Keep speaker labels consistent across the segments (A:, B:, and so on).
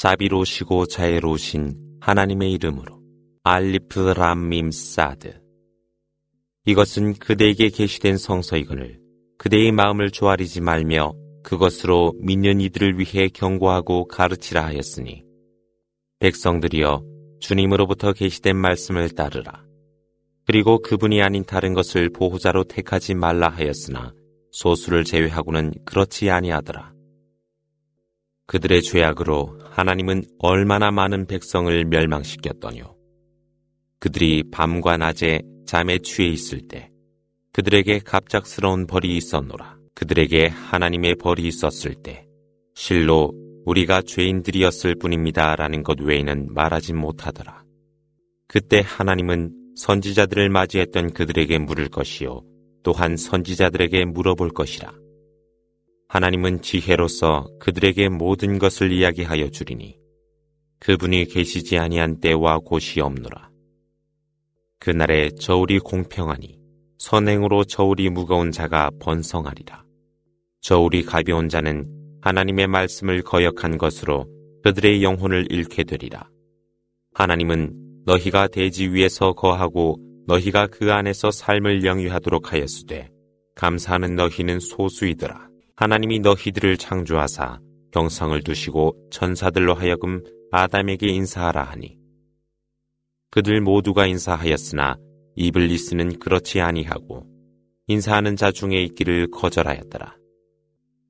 A: 자비로우시고 자애로우신 하나님의 이름으로 알리프 람밈 사드 이것은 그대에게 계시된 성서이거늘 그대의 마음을 조아리지 말며 그것으로 믿는 이들을 위해 경고하고 가르치라 하였으니 백성들이여 주님으로부터 계시된 말씀을 따르라. 그리고 그분이 아닌 다른 것을 보호자로 택하지 말라 하였으나 소수를 제외하고는 그렇지 아니하더라. 그들의 죄악으로 하나님은 얼마나 많은 백성을 멸망시켰더뇨. 그들이 밤과 낮에 잠에 취해 있을 때 그들에게 갑작스러운 벌이 있었노라. 그들에게 하나님의 벌이 있었을 때 실로 우리가 죄인들이었을 뿐입니다. 라는 것 외에는 말하지 못하더라. 그때 하나님은 선지자들을 맞이했던 그들에게 물을 것이요. 또한 선지자들에게 물어볼 것이라. 하나님은 지혜로서 그들에게 모든 것을 이야기하여 주리니 그분이 계시지 아니한 때와 곳이 없노라. 그날에 저울이 공평하니 선행으로 저울이 무거운 자가 번성하리라. 저울이 가벼운 자는 하나님의 말씀을 거역한 것으로 그들의 영혼을 잃게 되리라. 하나님은 너희가 대지 위에서 거하고 너희가 그 안에서 삶을 영위하도록 하였으되 감사하는 너희는 소수이더라. 하나님이 너희들을 창조하사 경성을 두시고 천사들로 하여금 아담에게 인사하라 하니 그들 모두가 인사하였으나 이블리스는 그렇지 아니하고 인사하는 자 중에 있기를 거절하였더라.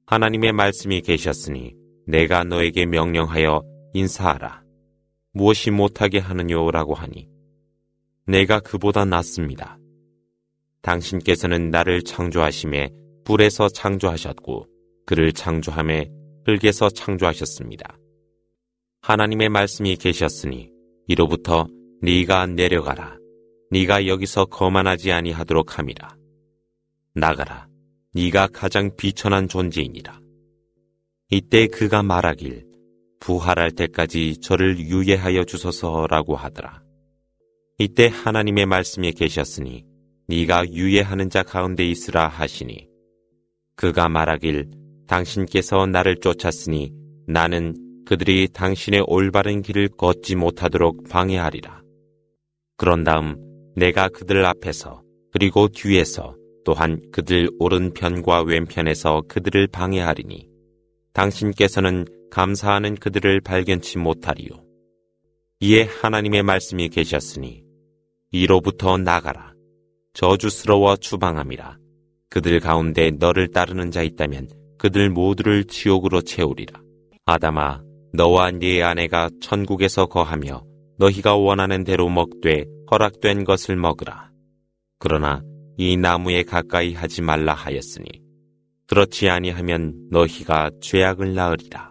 A: 하나님의 말씀이 계셨으니 내가 너에게 명령하여 인사하라. 무엇이 못하게 하느냐라고 하니 내가 그보다 낫습니다. 당신께서는 나를 창조하심에 불에서 창조하셨고 그를 창조함에 흙에서 창조하셨습니다. 하나님의 말씀이 계셨으니 이로부터 네가 내려가라. 네가 여기서 거만하지 아니하도록 함이라. 나가라. 네가 가장 비천한 존재이니라. 이때 그가 말하길 부활할 때까지 저를 유예하여 주소서라고 하더라. 이때 하나님의 말씀에 계셨으니 네가 유예하는 자 가운데 있으라 하시니 그가 말하길 당신께서 나를 쫓았으니 나는 그들이 당신의 올바른 길을 걷지 못하도록 방해하리라. 그런 다음 내가 그들 앞에서 그리고 뒤에서 또한 그들 오른편과 왼편에서 그들을 방해하리니 당신께서는 감사하는 그들을 발견치 못하리요. 이에 하나님의 말씀이 계셨으니 이로부터 나가라. 저주스러워 추방함이라. 그들 가운데 너를 따르는 자 있다면 그들 모두를 지옥으로 채우리라. 아담아, 너와 네 아내가 천국에서 거하며 너희가 원하는 대로 먹되 허락된 것을 먹으라. 그러나 이 나무에 가까이 하지 말라 하였으니 그렇지 아니하면 너희가 죄악을 낳으리라.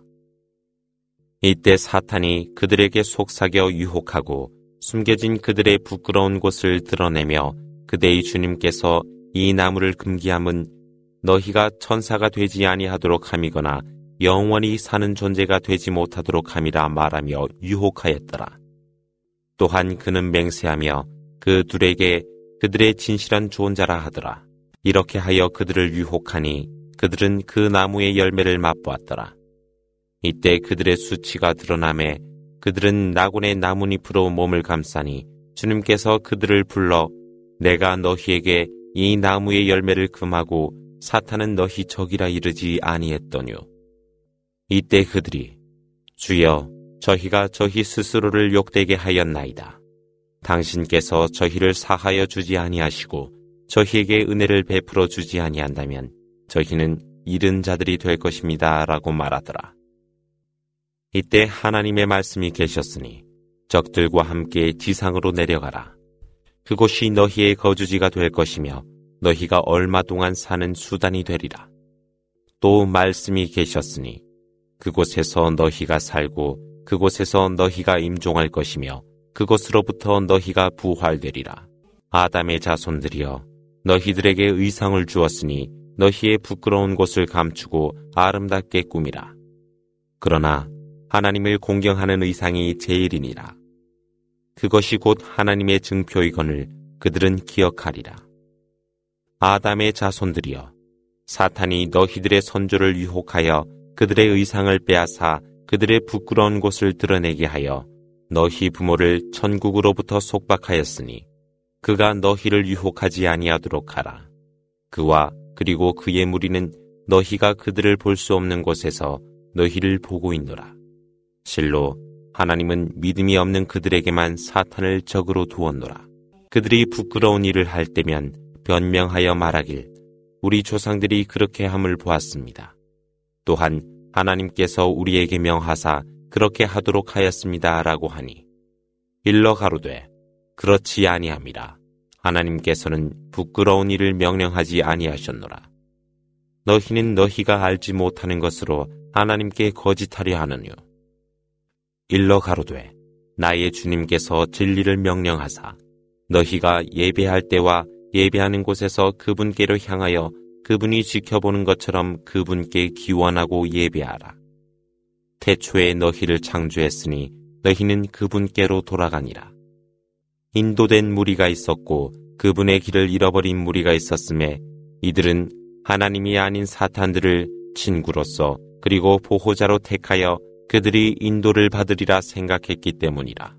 A: 이때 사탄이 그들에게 속삭여 유혹하고 숨겨진 그들의 부끄러운 곳을 드러내며 그대의 주님께서 이 나무를 금기함은 너희가 천사가 되지 아니하도록 함이거나 영원히 사는 존재가 되지 못하도록 함이라 말하며 유혹하였더라. 또한 그는 맹세하며 그 둘에게 그들의 진실한 조언자라 하더라. 이렇게 하여 그들을 유혹하니 그들은 그 나무의 열매를 맛보았더라. 이때 그들의 수치가 드러남에 그들은 나군의 나뭇잎으로 몸을 감싸니 주님께서 그들을 불러 내가 너희에게 이 나무의 열매를 금하고 사탄은 너희 적이라 이르지 아니했더뇨. 이때 그들이 주여 저희가 저희 스스로를 욕되게 하였나이다. 당신께서 저희를 사하여 주지 아니하시고 저희에게 은혜를 베풀어 주지 아니한다면 저희는 잃은 자들이 될 것입니다. 라고 말하더라. 이때 하나님의 말씀이 계셨으니 적들과 함께 지상으로 내려가라. 그곳이 너희의 거주지가 될 것이며 너희가 얼마 동안 사는 수단이 되리라. 또 말씀이 계셨으니 그곳에서 너희가 살고 그곳에서 너희가 임종할 것이며 그것으로부터 너희가 부활되리라. 아담의 자손들이여 너희들에게 의상을 주었으니 너희의 부끄러운 곳을 감추고 아름답게 꾸미라. 그러나 하나님을 공경하는 의상이 제일이니라. 그것이 곧 하나님의 증표이건을 그들은 기억하리라. 아담의 자손들이여 사탄이 너희들의 선조를 유혹하여 그들의 의상을 빼앗아 그들의 부끄러운 곳을 드러내게 하여 너희 부모를 천국으로부터 속박하였으니 그가 너희를 유혹하지 아니하도록 하라. 그와 그리고 그의 무리는 너희가 그들을 볼 수 없는 곳에서 너희를 보고 있노라. 실로 하나님은 믿음이 없는 그들에게만 사탄을 적으로 두었노라. 그들이 부끄러운 일을 할 때면 변명하여 말하길 우리 조상들이 그렇게 함을 보았습니다. 또한 하나님께서 우리에게 명하사 그렇게 하도록 하였습니다라고 하니 일러 가로되 그렇지 아니함이라 하나님께서는 부끄러운 일을 명령하지 아니하셨노라 너희는 너희가 알지 못하는 것으로 하나님께 거짓하려 하느뇨 일러 가로되 나의 주님께서 진리를 명령하사 너희가 예배할 때와 예배하는 곳에서 그분께로 향하여 그분이 지켜보는 것처럼 그분께 기원하고 예배하라. 태초에 너희를 창조했으니 너희는 그분께로 돌아가니라. 인도된 무리가 있었고 그분의 길을 잃어버린 무리가 있었음에 이들은 하나님이 아닌 사탄들을 친구로서 그리고 보호자로 택하여 그들이 인도를 받으리라 생각했기 때문이라.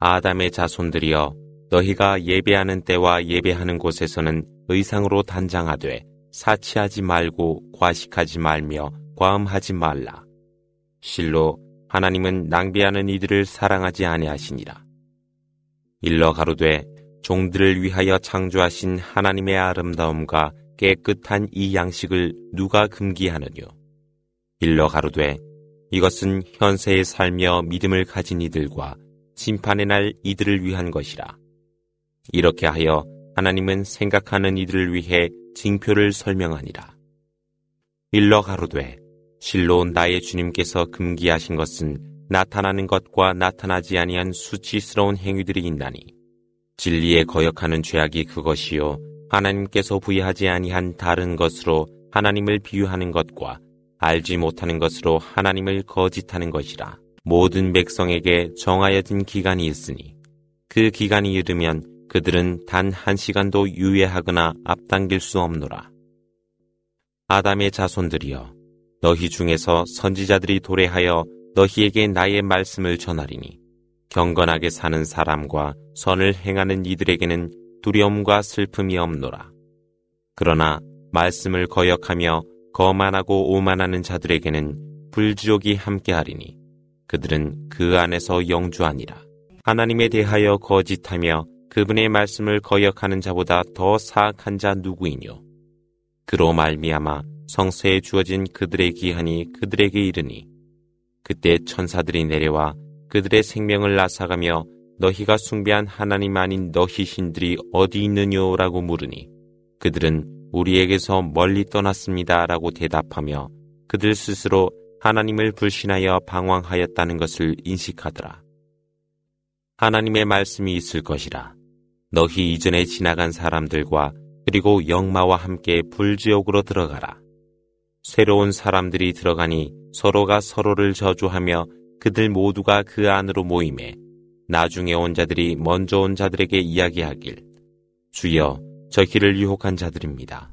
A: 아담의 자손들이여 너희가 예배하는 때와 예배하는 곳에서는 의상으로 단장하되 사치하지 말고 과식하지 말며 과음하지 말라. 실로 하나님은 낭비하는 이들을 사랑하지 아니하시니라. 일러 가로되 종들을 위하여 창조하신 하나님의 아름다움과 깨끗한 이 양식을 누가 금기하느뇨? 일러 가로되 이것은 현세에 살며 믿음을 가진 이들과 심판의 날 이들을 위한 것이라. 이렇게 하여 하나님은 생각하는 이들을 위해 징표를 설명하니라. 일러 가로되 실로 나의 주님께서 금기하신 것은 나타나는 것과 나타나지 아니한 수치스러운 행위들이 있나니 진리에 거역하는 죄악이 그것이요 하나님께서 부여하지 아니한 다른 것으로 하나님을 비유하는 것과 알지 못하는 것으로 하나님을 거짓하는 것이라 모든 백성에게 정하여진 기간이 있으니 그 기간이 이르면 그들은 단 한 시간도 유예하거나 앞당길 수 없노라. 아담의 자손들이여 너희 중에서 선지자들이 도래하여 너희에게 나의 말씀을 전하리니 경건하게 사는 사람과 선을 행하는 이들에게는 두려움과 슬픔이 없노라. 그러나 말씀을 거역하며 거만하고 오만하는 자들에게는 불지옥이 함께하리니 그들은 그 안에서 영주하니라. 하나님에 대하여 거짓하며 그분의 말씀을 거역하는 자보다 더 사악한 자 누구이뇨? 그로 말미암아 성서에 주어진 그들의 기한이 그들에게 이르니 그때 천사들이 내려와 그들의 생명을 앗아가며 너희가 숭배한 하나님 아닌 너희 신들이 어디 있느냐라고 물으니 그들은 우리에게서 멀리 떠났습니다 라고 대답하며 그들 스스로 하나님을 불신하여 방황하였다는 것을 인식하더라. 하나님의 말씀이 있을 것이라. 너희 이전에 지나간 사람들과 그리고 영마와 함께 불지옥으로 들어가라. 새로운 사람들이 들어가니 서로가 서로를 저주하며 그들 모두가 그 안으로 모임에 나중에 온 자들이 먼저 온 자들에게 이야기하길 주여 저희를 유혹한 자들입니다.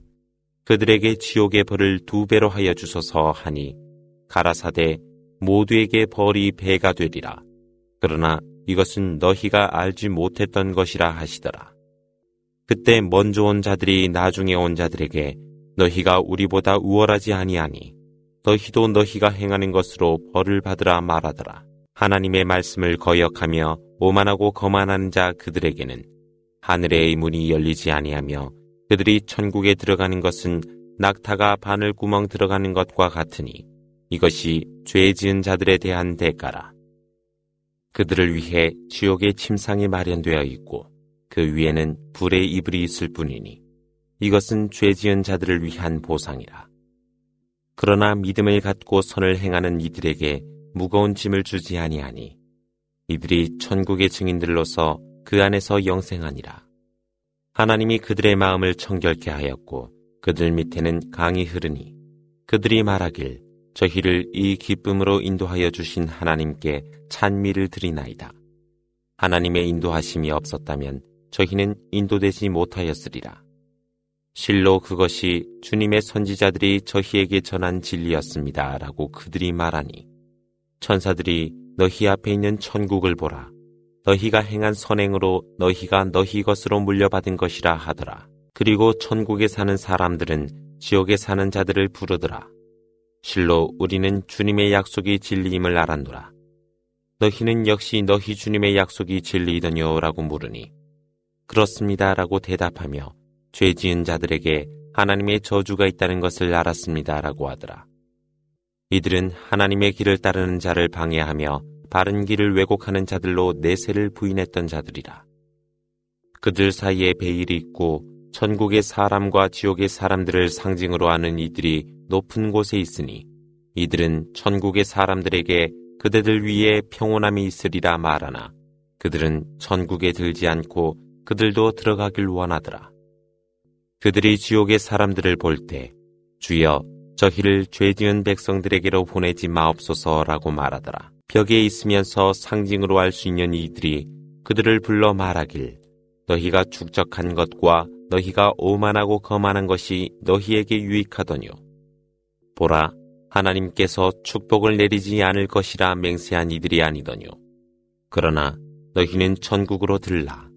A: 그들에게 지옥의 벌을 두 배로 하여 주소서 하니 가라사대 모두에게 벌이 배가 되리라. 그러나 이것은 너희가 알지 못했던 것이라 하시더라. 그때 먼저 온 자들이 나중에 온 자들에게 너희가 우리보다 우월하지 아니하니 너희도 너희가 행하는 것으로 벌을 받으라 말하더라. 하나님의 말씀을 거역하며 오만하고 거만한 자 그들에게는 하늘의 문이 열리지 아니하며 그들이 천국에 들어가는 것은 낙타가 바늘 구멍 들어가는 것과 같으니 이것이 죄 지은 자들에 대한 대가라. 그들을 위해 지옥의 침상이 마련되어 있고 그 위에는 불의 이불이 있을 뿐이니 이것은 죄 지은 자들을 위한 보상이라. 그러나 믿음을 갖고 선을 행하는 이들에게 무거운 짐을 주지 아니하니 이들이 천국의 증인들로서 그 안에서 영생하니라. 하나님이 그들의 마음을 청결케 하였고 그들 밑에는 강이 흐르니 그들이 말하길 저희를 이 기쁨으로 인도하여 주신 하나님께 찬미를 드리나이다. 하나님의 인도하심이 없었다면 저희는 인도되지 못하였으리라. 실로 그것이 주님의 선지자들이 저희에게 전한 진리였습니다. 라고 그들이 말하니 천사들이 너희 앞에 있는 천국을 보라. 너희가 행한 선행으로 너희가 너희 것으로 물려받은 것이라 하더라. 그리고 천국에 사는 사람들은 지옥에 사는 자들을 부르더라. 실로 우리는 주님의 약속이 진리임을 알았노라. 너희는 역시 너희 주님의 약속이 진리이더뇨 라고 물으니 그렇습니다 라고 대답하며 죄 지은 자들에게 하나님의 저주가 있다는 것을 알았습니다 라고 하더라. 이들은 하나님의 길을 따르는 자를 방해하며 바른 길을 왜곡하는 자들로 내세를 부인했던 자들이라. 그들 사이에 베일이 있고 천국의 사람과 지옥의 사람들을 상징으로 하는 이들이 높은 곳에 있으니 이들은 천국의 사람들에게 그대들 위에 평온함이 있으리라 말하나 그들은 천국에 들지 않고 그들도 들어가길 원하더라. 그들이 지옥의 사람들을 볼 때 주여 저희를 죄 지은 백성들에게로 보내지 마옵소서라고 말하더라. 벽에 있으면서 상징으로 할수 있는 이들이 그들을 불러 말하길 너희가 축적한 것과 너희가 오만하고 거만한 것이 너희에게 유익하더뇨. 보라, 하나님께서 축복을 내리지 않을 것이라 맹세한 이들이 아니더뇨. 그러나 너희는 천국으로 들라.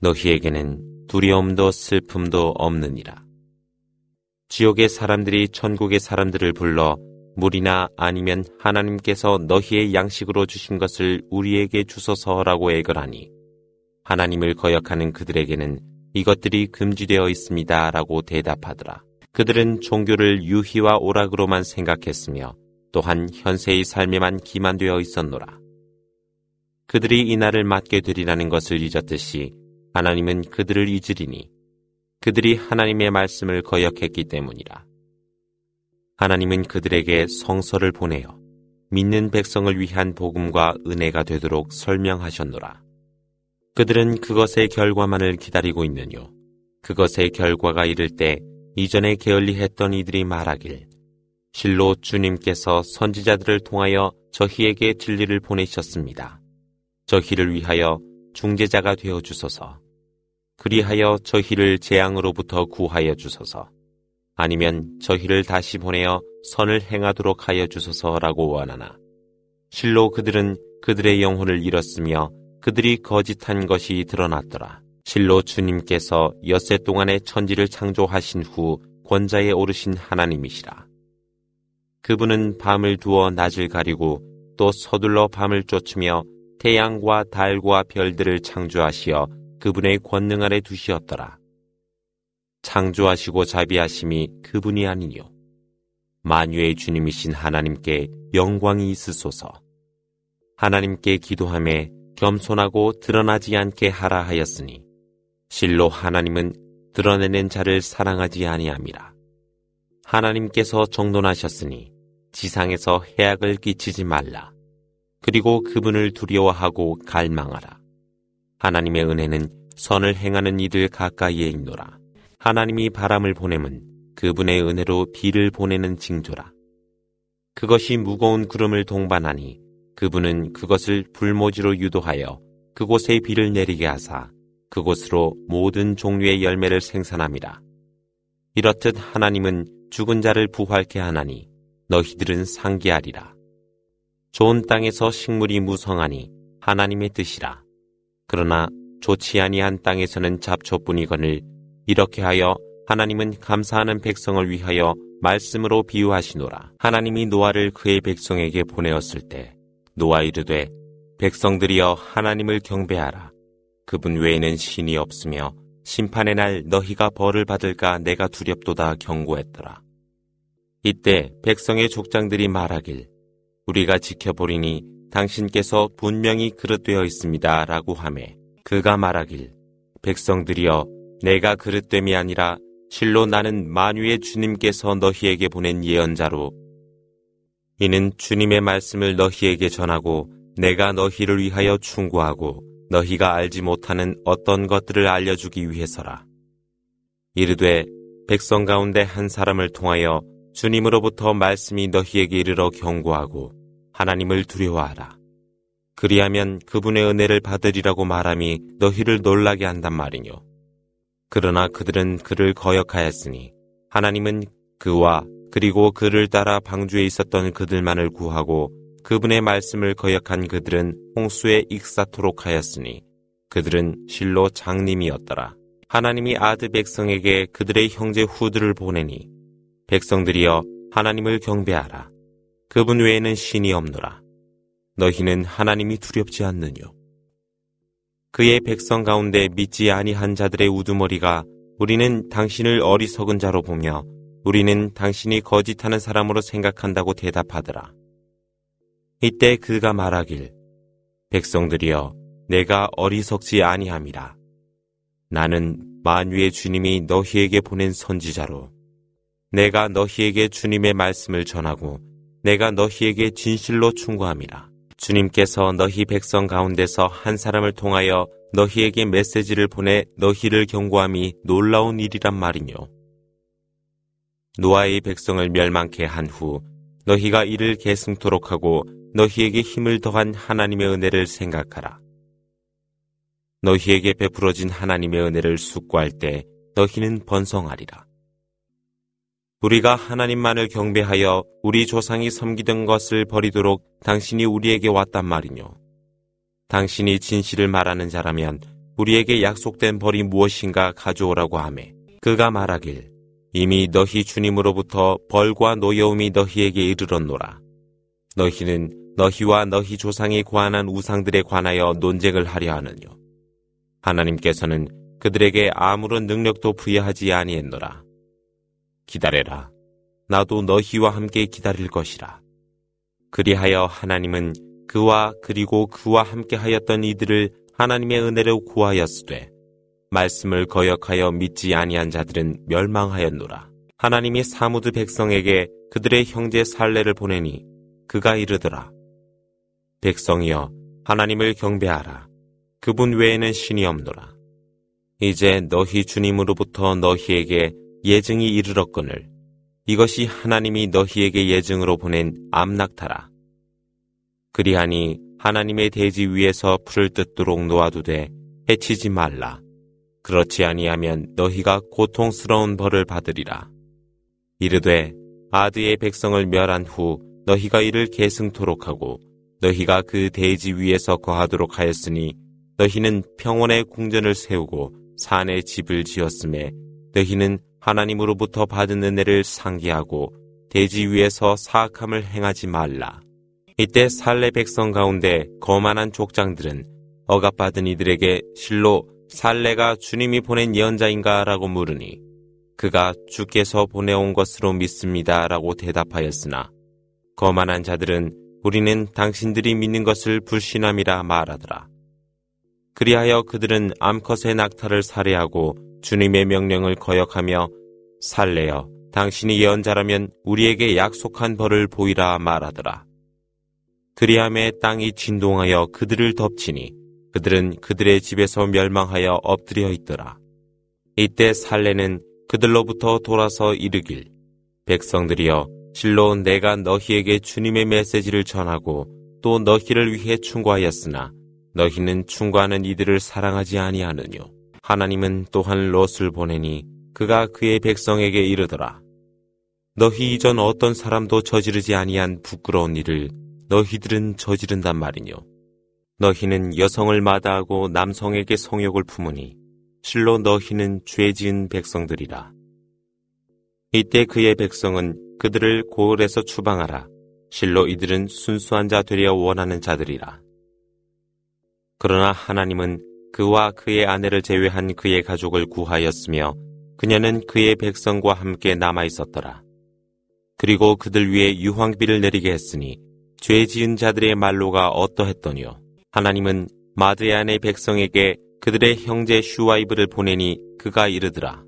A: 너희에게는 두려움도 슬픔도 없느니라. 지옥의 사람들이 천국의 사람들을 불러 물이나 아니면 하나님께서 너희의 양식으로 주신 것을 우리에게 주소서라고 애걸하니 하나님을 거역하는 그들에게는 이것들이 금지되어 있습니다. 라고 대답하더라. 그들은 종교를 유희와 오락으로만 생각했으며 또한 현세의 삶에만 기만되어 있었노라. 그들이 이날을 맞게 되리라는 것을 잊었듯이 하나님은 그들을 잊으리니 그들이 하나님의 말씀을 거역했기 때문이라. 하나님은 그들에게 성서를 보내어 믿는 백성을 위한 복음과 은혜가 되도록 설명하셨노라. 그들은 그것의 결과만을 기다리고 있느뇨. 그것의 결과가 이를 때 이전에 게을리했던 이들이 말하길 실로 주님께서 선지자들을 통하여 저희에게 진리를 보내셨습니다. 저희를 위하여 중재자가 되어 주소서. 그리하여 저희를 재앙으로부터 구하여 주소서. 아니면 저희를 다시 보내어 선을 행하도록 하여 주소서라고 원하나. 실로 그들은 그들의 영혼을 잃었으며 그들이 거짓한 것이 드러났더라. 실로 주님께서 엿새 동안의 천지를 창조하신 후 권자에 오르신 하나님이시라. 그분은 밤을 두어 낮을 가리고 또 서둘러 밤을 쫓으며 태양과 달과 별들을 창조하시어 그분의 권능 아래 두시었더라. 창조하시고 자비하심이 그분이 아니뇨. 만유의 주님이신 하나님께 영광이 있으소서. 하나님께 기도함에 겸손하고 드러나지 않게 하라 하였으니 실로 하나님은 드러내는 자를 사랑하지 아니함이라. 하나님께서 정돈하셨으니 지상에서 해악을 끼치지 말라. 그리고 그분을 두려워하고 갈망하라. 하나님의 은혜는 선을 행하는 이들 가까이에 있노라. 하나님이 바람을 보내면 그분의 은혜로 비를 보내는 징조라. 그것이 무거운 구름을 동반하니 그분은 그것을 불모지로 유도하여 그곳에 비를 내리게 하사 그곳으로 모든 종류의 열매를 생산함이라. 이렇듯 하나님은 죽은 자를 부활케 하나니 너희들은 상기하리라. 좋은 땅에서 식물이 무성하니 하나님의 뜻이라. 그러나 좋지 아니한 땅에서는 잡초뿐이거늘 이렇게 하여 하나님은 감사하는 백성을 위하여 말씀으로 비유하시노라. 하나님이 노아를 그의 백성에게 보내었을 때 노아 이르되 백성들이여 하나님을 경배하라. 그분 외에는 신이 없으며 심판의 날 너희가 벌을 받을까 내가 두렵도다 경고했더라. 이때 백성의 족장들이 말하길 우리가 지켜보리니 당신께서 분명히 그릇되어 있습니다. 라고 하매 그가 말하길 백성들이여 내가 그릇됨이 아니라 실로 나는 만유의 주님께서 너희에게 보낸 예언자로 이는 주님의 말씀을 너희에게 전하고 내가 너희를 위하여 충고하고 너희가 알지 못하는 어떤 것들을 알려주기 위해서라. 이르되 백성 가운데 한 사람을 통하여 주님으로부터 말씀이 너희에게 이르러 경고하고 하나님을 두려워하라. 그리하면 그분의 은혜를 받으리라고 말함이 너희를 놀라게 한단 말이뇨. 그러나 그들은 그를 거역하였으니 하나님은 그와 그리고 그를 따라 방주에 있었던 그들만을 구하고 그분의 말씀을 거역한 그들은 홍수에 익사토록 하였으니 그들은 실로 장님이었더라. 하나님이 아드 백성에게 그들의 형제 후들을 보내니 백성들이여 하나님을 경배하라. 그분 외에는 신이 없노라. 너희는 하나님이 두렵지 않느뇨. 그의 백성 가운데 믿지 아니한 자들의 우두머리가 우리는 당신을 어리석은 자로 보며 우리는 당신이 거짓하는 사람으로 생각한다고 대답하더라. 이때 그가 말하길 백성들이여 내가 어리석지 아니함이라. 나는 만유의 주님이 너희에게 보낸 선지자로 내가 너희에게 주님의 말씀을 전하고 내가 너희에게 진실로 충고함이라. 주님께서 너희 백성 가운데서 한 사람을 통하여 너희에게 메시지를 보내 너희를 경고함이 놀라운 일이란 말이뇨. 노아의 백성을 멸망케 한 후 너희가 이를 계승토록 하고 너희에게 힘을 더한 하나님의 은혜를 생각하라. 너희에게 베풀어진 하나님의 은혜를 숙고할 때 너희는 번성하리라. 우리가 하나님만을 경배하여 우리 조상이 섬기던 것을 버리도록 당신이 우리에게 왔단 말이뇨. 당신이 진실을 말하는 자라면 우리에게 약속된 벌이 무엇인가 가져오라고 하매 그가 말하길 이미 너희 주님으로부터 벌과 노여움이 너희에게 이르렀노라. 너희는 너희와 너희 조상이 고안한 우상들에 관하여 논쟁을 하려 하느뇨. 하나님께서는 그들에게 아무런 능력도 부여하지 아니했노라. 기다려라. 나도 너희와 함께 기다릴 것이라. 그리하여 하나님은 그와 그리고 그와 함께 하였던 이들을 하나님의 은혜로 구하였으되 말씀을 거역하여 믿지 아니한 자들은 멸망하였노라. 하나님이 사무드 백성에게 그들의 형제 살레를 보내니 그가 이르더라. 백성이여 하나님을 경배하라. 그분 외에는 신이 없노라. 이제 너희 주님으로부터 너희에게 예증이 이르렀거늘 이것이 하나님이 너희에게 예증으로 보낸 암낙타라. 그리하니 하나님의 대지 위에서 풀을 뜯도록 놓아두되 해치지 말라. 그렇지 아니하면 너희가 고통스러운 벌을 받으리라. 이르되 아드의 백성을 멸한 후 너희가 이를 계승토록 하고 너희가 그 대지 위에서 거하도록 하였으니 너희는 평원의 궁전을 세우고 산에 집을 지었음에 너희는 하나님으로부터 받은 은혜를 상기하고 대지 위에서 사악함을 행하지 말라. 이때 살레 백성 가운데 거만한 족장들은 억압받은 이들에게 실로 살레가 주님이 보낸 예언자인가 라고 물으니 그가 주께서 보내온 것으로 믿습니다 라고 대답하였으나 거만한 자들은 우리는 당신들이 믿는 것을 불신함이라 말하더라. 그리하여 그들은 암컷의 낙타를 살해하고 주님의 명령을 거역하며 살레여 당신이 예언자라면 우리에게 약속한 벌을 보이라 말하더라. 그리함에 땅이 진동하여 그들을 덮치니 그들은 그들의 집에서 멸망하여 엎드려 있더라. 이때 살레는 그들로부터 돌아서 이르길 백성들이여 실로 내가 너희에게 주님의 메시지를 전하고 또 너희를 위해 충고하였으나 너희는 충고하는 이들을 사랑하지 아니하느뇨. 하나님은 또한 롯을 보내니 그가 그의 백성에게 이르더라. 너희 이전 어떤 사람도 저지르지 아니한 부끄러운 일을 너희들은 저지른단 말이뇨. 너희는 여성을 마다하고 남성에게 성욕을 품으니 실로 너희는 죄 지은 백성들이라. 이때 그의 백성은 그들을 고을에서 추방하라. 실로 이들은 순수한 자 되려 원하는 자들이라. 그러나 하나님은 그와 그의 아내를 제외한 그의 가족을 구하였으며 그녀는 그의 백성과 함께 남아 있었더라. 그리고 그들 위에 유황비를 내리게 했으니 죄 지은 자들의 말로가 어떠했더니요. 하나님은 마드야안의 백성에게 그들의 형제 슈와이브를 보내니 그가 이르더라.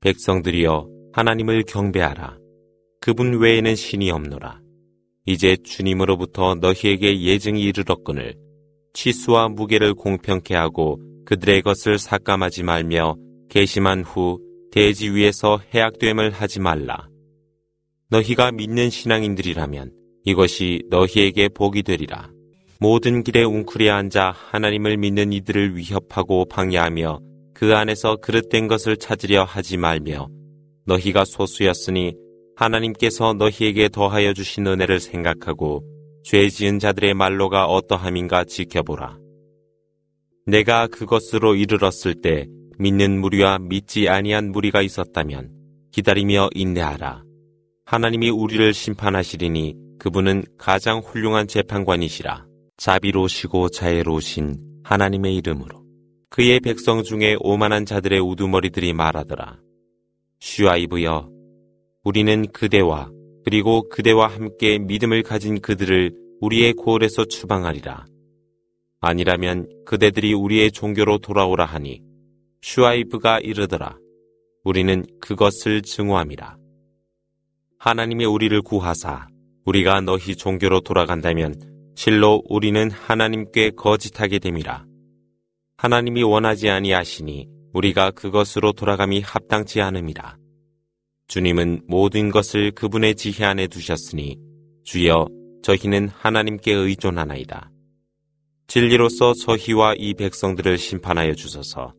A: 백성들이여 하나님을 경배하라. 그분 외에는 신이 없노라. 이제 주님으로부터 너희에게 예증이 이르렀거늘 치수와 무게를 공평케 하고 그들의 것을 삭감하지 말며 개심한 후 대지 위에서 해악됨을 하지 말라. 너희가 믿는 신앙인들이라면 이것이 너희에게 복이 되리라. 모든 길에 웅크려 앉아 하나님을 믿는 이들을 위협하고 방해하며 그 안에서 그릇된 것을 찾으려 하지 말며 너희가 소수였으니 하나님께서 너희에게 더하여 주신 은혜를 생각하고 죄 지은 자들의 말로가 어떠함인가 지켜보라. 내가 그것으로 이르렀을 때 믿는 무리와 믿지 아니한 무리가 있었다면 기다리며 인내하라. 하나님이 우리를 심판하시리니 그분은 가장 훌륭한 재판관이시라. 자비로우시고 자애로우신 하나님의 이름으로 그의 백성 중에 오만한 자들의 우두머리들이 말하더라. 슈아이브여, 우리는 그대와 그리고 그대와 함께 믿음을 가진 그들을 우리의 고을에서 추방하리라. 아니라면 그대들이 우리의 종교로 돌아오라 하니 슈아이브가 이르더라. 우리는 그것을 증오함이라. 하나님이 우리를 구하사 우리가 너희 종교로 돌아간다면 실로 우리는 하나님께 거짓하게 됨이라. 하나님이 원하지 아니하시니 우리가 그것으로 돌아감이 합당치 않음이라. 주님은 모든 것을 그분의 지혜 안에 두셨으니 주여 저희는 하나님께 의존하나이다. 진리로서 저희와 이 백성들을 심판하여 주소서.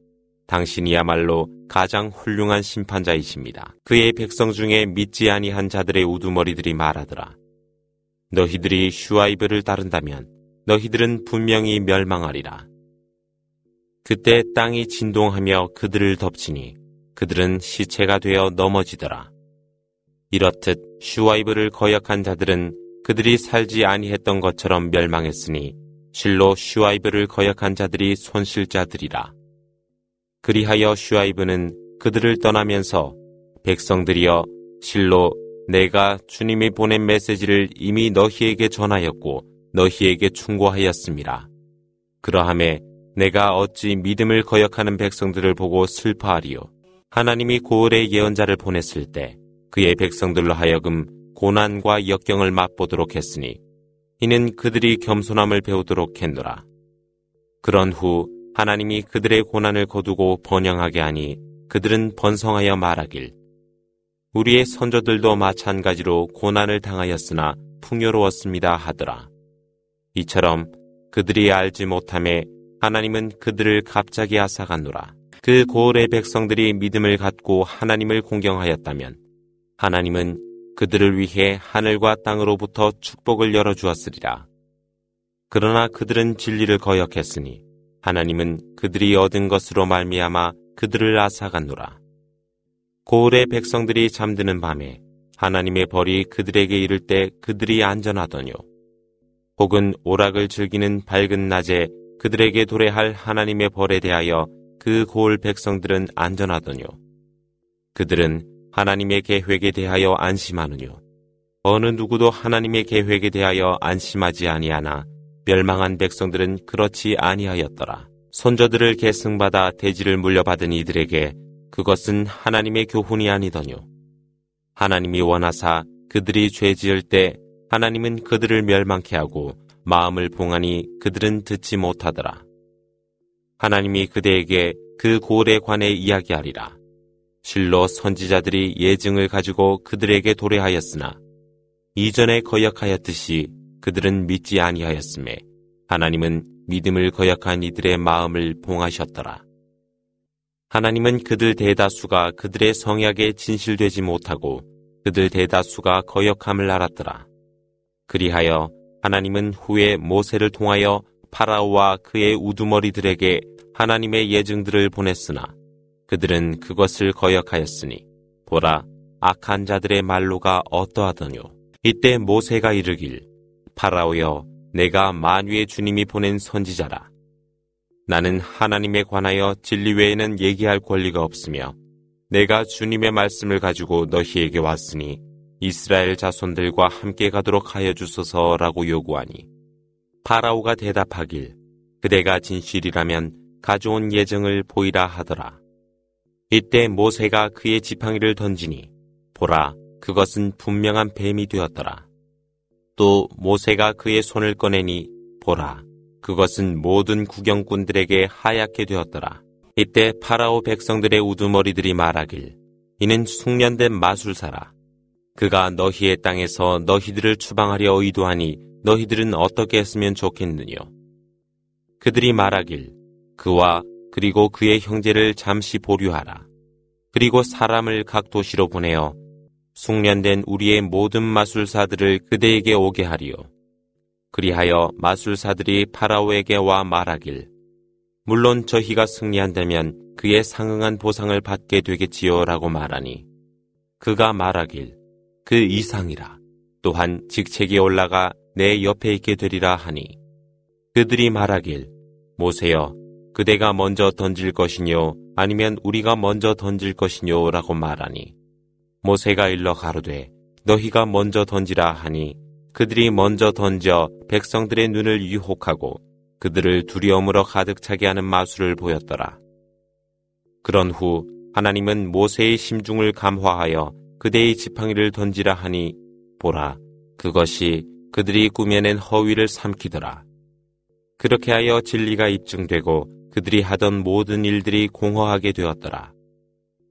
A: 당신이야말로 가장 훌륭한 심판자이십니다. 그의 백성 중에 믿지 아니한 자들의 우두머리들이 말하더라. 너희들이 슈아이브를 따른다면 너희들은 분명히 멸망하리라. 그때 땅이 진동하며 그들을 덮치니 그들은 시체가 되어 넘어지더라. 이렇듯 슈와이브를 거역한 자들은 그들이 살지 아니했던 것처럼 멸망했으니 실로 슈와이브를 거역한 자들이 손실자들이라. 그리하여 슈와이브는 그들을 떠나면서 백성들이여 실로 내가 주님이 보낸 메시지를 이미 너희에게 전하였고 너희에게 충고하였습니다. 그러함에 내가 어찌 믿음을 거역하는 백성들을 보고 슬퍼하리요. 하나님이 고을의 예언자를 보냈을 때 그의 백성들로 하여금 고난과 역경을 맛보도록 했으니 이는 그들이 겸손함을 배우도록 했노라. 그런 후 하나님이 그들의 고난을 거두고 번영하게 하니 그들은 번성하여 말하길 우리의 선조들도 마찬가지로 고난을 당하였으나 풍요로웠습니다 하더라. 이처럼 그들이 알지 못함에 하나님은 그들을 갑자기 앗아갔노라. 그 고을의 백성들이 믿음을 갖고 하나님을 공경하였다면 하나님은 그들을 위해 하늘과 땅으로부터 축복을 열어주었으리라. 그러나 그들은 진리를 거역했으니 하나님은 그들이 얻은 것으로 말미암아 그들을 앗아갔노라. 고을의 백성들이 잠드는 밤에 하나님의 벌이 그들에게 이를 때 그들이 안전하더뇨. 혹은 오락을 즐기는 밝은 낮에 그들에게 도래할 하나님의 벌에 대하여 그 고을 백성들은 안전하더뇨. 그들은 하나님의 계획에 대하여 안심하느뇨. 어느 누구도 하나님의 계획에 대하여 안심하지 아니하나 멸망한 백성들은 그렇지 아니하였더라. 손저들을 계승받아 대지를 물려받은 이들에게 그것은 하나님의 교훈이 아니더뇨. 하나님이 원하사 그들이 죄 지을 때 하나님은 그들을 멸망케 하고 마음을 봉하니 그들은 듣지 못하더라. 하나님이 그대에게 그 고을에 관해 이야기하리라. 실로 선지자들이 예증을 가지고 그들에게 도래하였으나 이전에 거역하였듯이 그들은 믿지 아니하였음에 하나님은 믿음을 거역한 이들의 마음을 봉하셨더라. 하나님은 그들 대다수가 그들의 성약에 진실되지 못하고 그들 대다수가 거역함을 알았더라. 그리하여 하나님은 후에 모세를 통하여 파라오와 그의 우두머리들에게 하나님의 예증들을 보냈으나 그들은 그것을 거역하였으니 보라 악한 자들의 말로가 어떠하더뇨? 이때 모세가 이르길 파라오여 내가 만유의 주님이 보낸 선지자라. 나는 하나님에 관하여 진리 외에는 얘기할 권리가 없으며 내가 주님의 말씀을 가지고 너희에게 왔으니 이스라엘 자손들과 함께 가도록 하여 주소서라고 요구하니 파라오가 대답하길 그대가 진실이라면 가져온 예정을 보이라 하더라. 이때 모세가 그의 지팡이를 던지니 보라 그것은 분명한 뱀이 되었더라. 또 모세가 그의 손을 꺼내니 보라 그것은 모든 구경꾼들에게 하얗게 되었더라. 이때 파라오 백성들의 우두머리들이 말하길 이는 숙련된 마술사라. 그가 너희의 땅에서 너희들을 추방하려 의도하니 너희들은 어떻게 했으면 좋겠느냐. 그들이 말하길 그와 그리고 그의 형제를 잠시 보류하라. 그리고 사람을 각 도시로 보내어 숙련된 우리의 모든 마술사들을 그대에게 오게 하리요. 그리하여 마술사들이 파라오에게 와 말하길 물론 저희가 승리한다면 그에 상응한 보상을 받게 되겠지요라고 말하니 그가 말하길 그 이상이라 또한 직책이 올라가 내 옆에 있게 되리라 하니. 그들이 말하길 모세여 그대가 먼저 던질 것이뇨 아니면 우리가 먼저 던질 것이뇨 라고 말하니. 모세가 일러 가로되 너희가 먼저 던지라 하니. 그들이 먼저 던져 백성들의 눈을 유혹하고 그들을 두려움으로 가득 차게 하는 마술을 보였더라. 그런 후 하나님은 모세의 심중을 감화하여 그대의 지팡이를 던지라 하니 보라 그것이 그들이 꾸며낸 허위를 삼키더라. 그렇게 하여 진리가 입증되고 그들이 하던 모든 일들이 공허하게 되었더라.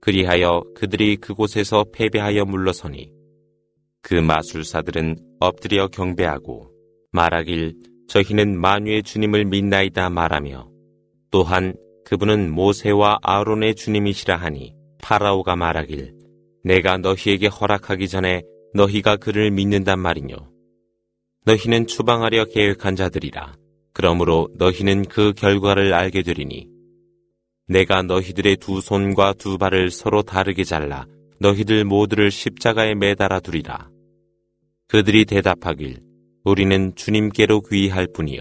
A: 그리하여 그들이 그곳에서 패배하여 물러서니 그 마술사들은 엎드려 경배하고 말하길 저희는 만유의 주님을 믿나이다 말하며 또한 그분은 모세와 아론의 주님이시라 하니 파라오가 말하길 내가 너희에게 허락하기 전에 너희가 그를 믿는단 말이뇨. 너희는 추방하려 계획한 자들이라. 그러므로 너희는 그 결과를 알게 되리니 내가 너희들의 두 손과 두 발을 서로 다르게 잘라 너희들 모두를 십자가에 매달아 두리라. 그들이 대답하길 우리는 주님께로 귀할 뿐이요.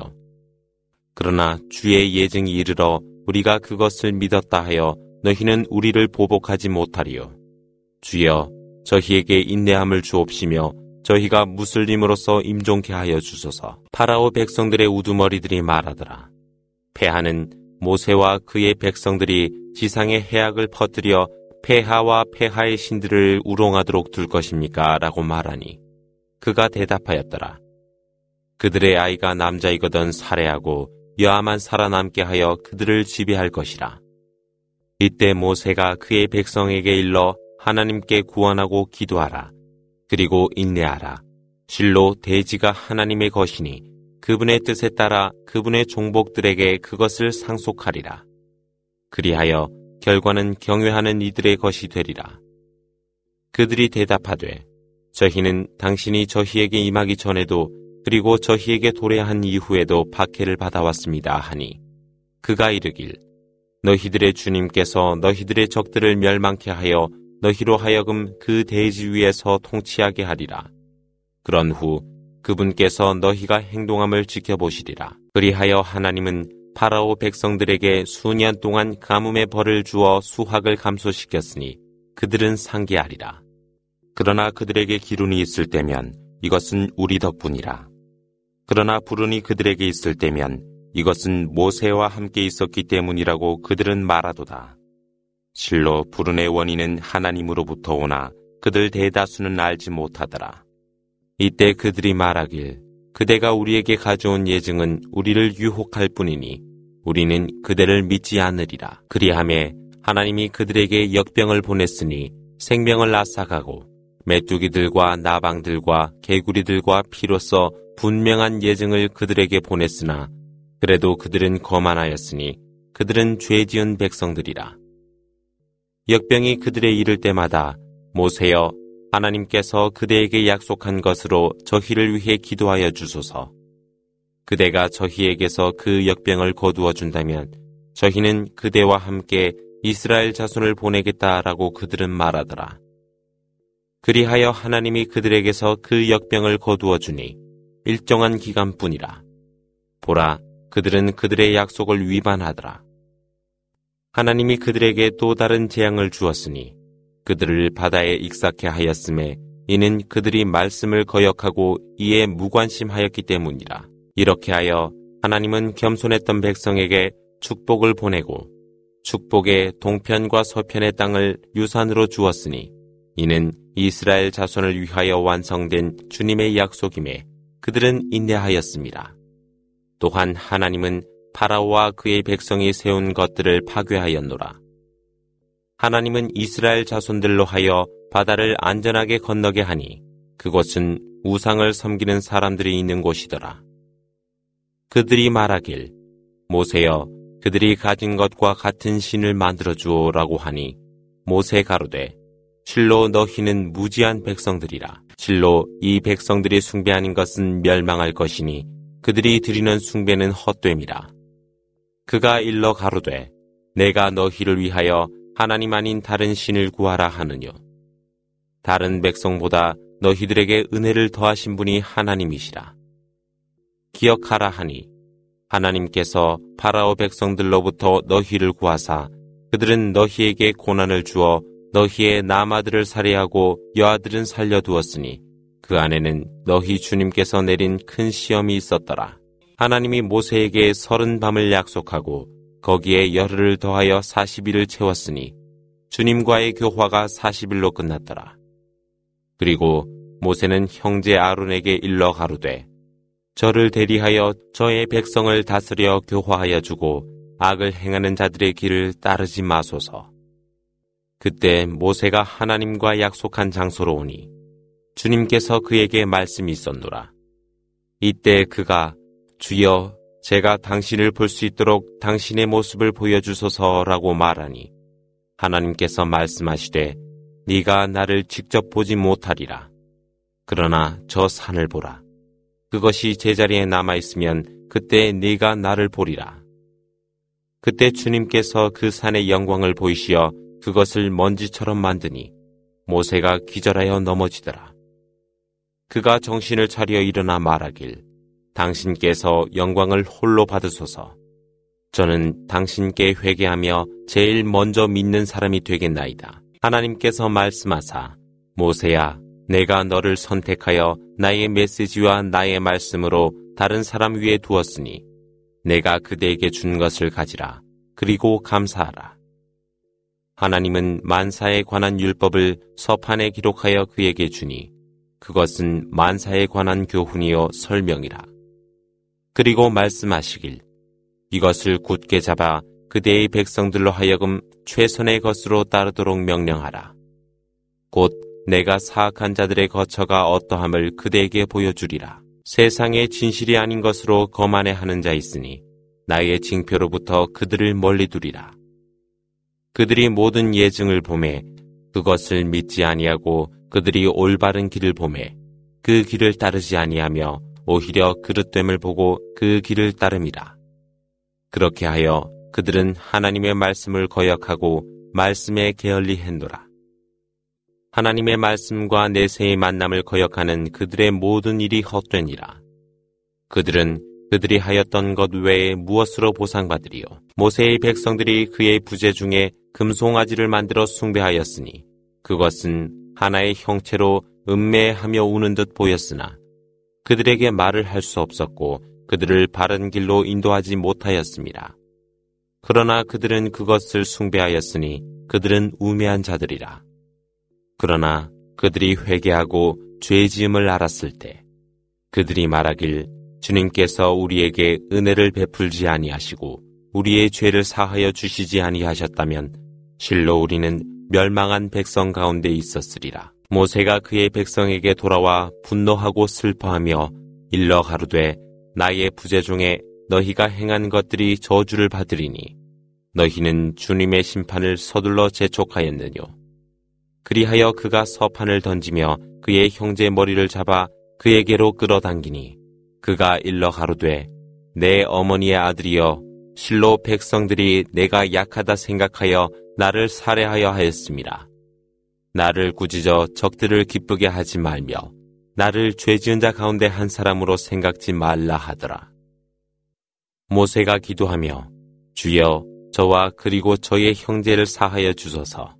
A: 그러나 주의 예증이 이르러 우리가 그것을 믿었다 하여 너희는 우리를 보복하지 못하리요. 주여 저희에게 인내함을 주옵시며 저희가 무슬림으로서 임종케 하여 주소서. 파라오 백성들의 우두머리들이 말하더라. 폐하는 모세와 그의 백성들이 지상의 해악을 퍼뜨려 폐하와 폐하의 신들을 우롱하도록 둘 것입니까? 라고 말하니 그가 대답하였더라. 그들의 아이가 남자이거든 살해하고 여아만 살아남게 하여 그들을 지배할 것이라. 이때 모세가 그의 백성에게 일러 하나님께 구원하고 기도하라. 그리고 인내하라. 실로 대지가 하나님의 것이니 그분의 뜻에 따라 그분의 종복들에게 그것을 상속하리라. 그리하여 결과는 경외하는 이들의 것이 되리라. 그들이 대답하되 저희는 당신이 저희에게 임하기 전에도 그리고 저희에게 도래한 이후에도 박해를 받아왔습니다 하니 그가 이르길 너희들의 주님께서 너희들의 적들을 멸망케 하여 너희로 하여금 그 대지 위에서 통치하게 하리라. 그런 후 그분께서 너희가 행동함을 지켜보시리라. 그리하여 하나님은 파라오 백성들에게 수년 동안 가뭄의 벌을 주어 수확을 감소시켰으니 그들은 상계하리라. 그러나 그들에게 기운이 있을 때면 이것은 우리 덕분이라. 그러나 불운이 그들에게 있을 때면 이것은 모세와 함께 있었기 때문이라고 그들은 말하도다. 실로 불운의 원인은 하나님으로부터 오나 그들 대다수는 알지 못하더라. 이때 그들이 말하길 그대가 우리에게 가져온 예증은 우리를 유혹할 뿐이니 우리는 그대를 믿지 않으리라. 그리함에 하나님이 그들에게 역병을 보냈으니 생명을 앗아가고 메뚜기들과 나방들과 개구리들과 피로써 분명한 예증을 그들에게 보냈으나 그래도 그들은 거만하였으니 그들은 죄 지은 백성들이라. 역병이 그들에 이를 때마다 모세여 하나님께서 그대에게 약속한 것으로 저희를 위해 기도하여 주소서. 그대가 저희에게서 그 역병을 거두어 준다면 저희는 그대와 함께 이스라엘 자손을 보내겠다라고 그들은 말하더라. 그리하여 하나님이 그들에게서 그 역병을 거두어 주니 일정한 기간뿐이라. 보라, 그들은 그들의 약속을 위반하더라. 하나님이 그들에게 또 다른 재앙을 주었으니 그들을 바다에 익사케 하였음에 이는 그들이 말씀을 거역하고 이에 무관심하였기 때문이라. 이렇게 하여 하나님은 겸손했던 백성에게 축복을 보내고 축복의 동편과 서편의 땅을 유산으로 주었으니 이는 이스라엘 자손을 위하여 완성된 주님의 약속임에 그들은 인내하였습니다. 또한 하나님은 파라오와 그의 백성이 세운 것들을 파괴하였노라. 하나님은 이스라엘 자손들로 하여 바다를 안전하게 건너게 하니 그곳은 우상을 섬기는 사람들이 있는 곳이더라. 그들이 말하길 모세여 그들이 가진 것과 같은 신을 만들어 주오라고 하니 모세 가로되 실로 너희는 무지한 백성들이라 실로 이 백성들이 숭배하는 것은 멸망할 것이니 그들이 드리는 숭배는 헛됨이라. 그가 일러 가로되 내가 너희를 위하여 하나님 아닌 다른 신을 구하라 하느뇨. 다른 백성보다 너희들에게 은혜를 더하신 분이 하나님이시라. 기억하라 하니 하나님께서 파라오 백성들로부터 너희를 구하사 그들은 너희에게 고난을 주어 너희의 남아들을 살해하고 여아들은 살려두었으니 그 안에는 너희 주님께서 내린 큰 시험이 있었더라. 하나님이 모세에게 서른 밤을 약속하고 거기에 열흘을 더하여 40일을 채웠으니 주님과의 교화가 40일로 끝났더라. 그리고 모세는 형제 아론에게 일러 가로되 저를 대리하여 저의 백성을 다스려 교화하여 주고 악을 행하는 자들의 길을 따르지 마소서. 그때 모세가 하나님과 약속한 장소로 오니 주님께서 그에게 말씀이 있었노라. 이때 그가 주여 제가 당신을 볼 수 있도록 당신의 모습을 보여주소서라고 말하니 하나님께서 말씀하시되 네가 나를 직접 보지 못하리라. 그러나 저 산을 보라. 그것이 제자리에 남아 있으면 그때 네가 나를 보리라. 그때 주님께서 그 산의 영광을 보이시어 그것을 먼지처럼 만드니 모세가 기절하여 넘어지더라. 그가 정신을 차려 일어나 말하길 당신께서 영광을 홀로 받으소서. 저는 당신께 회개하며 제일 먼저 믿는 사람이 되겠나이다. 하나님께서 말씀하사 모세야 내가 너를 선택하여 나의 메시지와 나의 말씀으로 다른 사람 위에 두었으니 내가 그대에게 준 것을 가지라. 그리고 감사하라. 하나님은 만사에 관한 율법을 서판에 기록하여 그에게 주니 그것은 만사에 관한 교훈이요 설명이라. 그리고 말씀하시길 이것을 굳게 잡아 그대의 백성들로 하여금 최선의 것으로 따르도록 명령하라. 곧 내가 사악한 자들의 거처가 어떠함을 그대에게 보여주리라. 세상의 진실이 아닌 것으로 거만해 하는 자 있으니 나의 징표로부터 그들을 멀리 두리라. 그들이 모든 예증을 보매 그것을 믿지 아니하고 그들이 올바른 길을 보매 그 길을 따르지 아니하며 오히려 그릇됨을 보고 그 길을 따름이라. 그렇게 하여 그들은 하나님의 말씀을 거역하고 말씀에 게을리 했노라. 하나님의 말씀과 내세의 만남을 거역하는 그들의 모든 일이 헛되니라. 그들은 그들이 하였던 것 외에 무엇으로 보상받으리요. 모세의 백성들이 그의 부재 중에 금송아지를 만들어 숭배하였으니 그것은 하나의 형체로 음매하며 우는 듯 보였으나 그들에게 말을 할 수 없었고 그들을 바른 길로 인도하지 못하였습니다. 그러나 그들은 그것을 숭배하였으니 그들은 우매한 자들이라. 그러나 그들이 회개하고 죄 지음을 알았을 때 그들이 말하길 주님께서 우리에게 은혜를 베풀지 아니하시고 우리의 죄를 사하여 주시지 아니하셨다면 실로 우리는 멸망한 백성 가운데 있었으리라. 모세가 그의 백성에게 돌아와 분노하고 슬퍼하며 일러 가로되 나의 부재 중에 너희가 행한 것들이 저주를 받으리니 너희는 주님의 심판을 서둘러 재촉하였느뇨. 그리하여 그가 서판을 던지며 그의 형제 머리를 잡아 그에게로 끌어당기니 그가 일러 가로되 내 어머니의 아들이여 실로 백성들이 내가 약하다 생각하여 나를 살해하여 하였습니다. 나를 꾸짖어 적들을 기쁘게 하지 말며 나를 죄 지은 자 가운데 한 사람으로 생각지 말라 하더라. 모세가 기도하며 주여 저와 그리고 저의 형제를 사하여 주소서.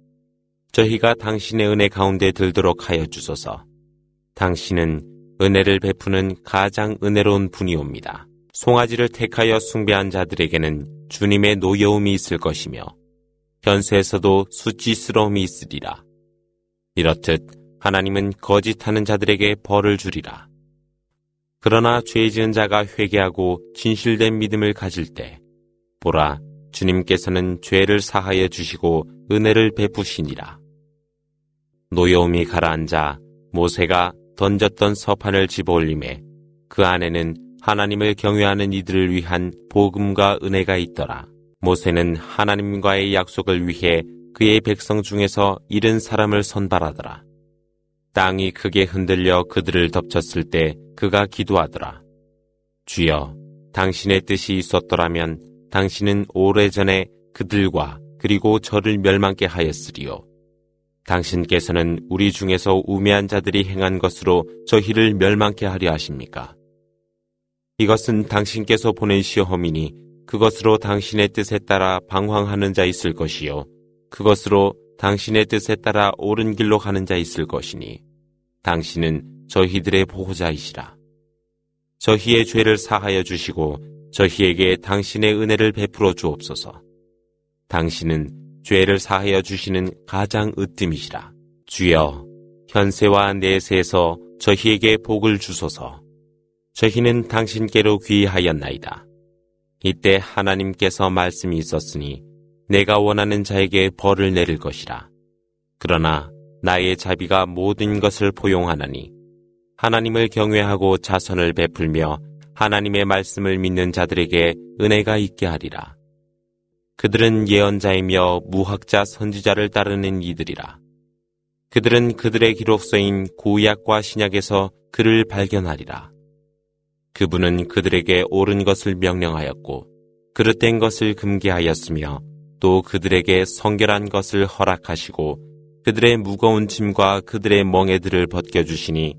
A: 저희가 당신의 은혜 가운데 들도록 하여 주소서. 당신은 은혜를 베푸는 가장 은혜로운 분이옵니다. 송아지를 택하여 숭배한 자들에게는 주님의 노여움이 있을 것이며 현세에서도 수치스러움이 있으리라. 이렇듯 하나님은 거짓하는 자들에게 벌을 주리라. 그러나 죄 지은 자가 회개하고 진실된 믿음을 가질 때 보라 주님께서는 죄를 사하여 주시고 은혜를 베푸시니라. 노여움이 가라앉아 모세가 던졌던 서판을 집어올림에 그 안에는 하나님을 경외하는 이들을 위한 복음과 은혜가 있더라. 모세는 하나님과의 약속을 위해 그의 백성 중에서 잃은 사람을 선발하더라. 땅이 크게 흔들려 그들을 덮쳤을 때 그가 기도하더라. 주여, 당신의 뜻이 있었더라면 당신은 오래전에 그들과 그리고 저를 멸망케 하였으리요. 당신께서는 우리 중에서 우매한 자들이 행한 것으로 저희를 멸망케 하려 하십니까? 이것은 당신께서 보낸 시험이니 그것으로 당신의 뜻에 따라 방황하는 자 있을 것이요. 그것으로 당신의 뜻에 따라 옳은 길로 가는 자 있을 것이니 당신은 저희들의 보호자이시라. 저희의 죄를 사하여 주시고 저희에게 당신의 은혜를 베풀어 주옵소서. 당신은 죄를 사하여 주시는 가장 으뜸이시라. 주여, 현세와 내세에서 저희에게 복을 주소서. 저희는 당신께로 귀하였나이다. 이때 하나님께서 말씀이 있었으니 내가 원하는 자에게 벌을 내릴 것이라. 그러나 나의 자비가 모든 것을 포용하나니 하나님을 경외하고 자선을 베풀며 하나님의 말씀을 믿는 자들에게 은혜가 있게 하리라. 그들은 예언자이며 무학자 선지자를 따르는 이들이라. 그들은 그들의 기록서인 구약과 신약에서 그를 발견하리라. 그분은 그들에게 옳은 것을 명령하였고 그릇된 것을 금기하였으며 또 그들에게 성결한 것을 허락하시고 그들의 무거운 짐과 그들의 멍에들을 벗겨주시니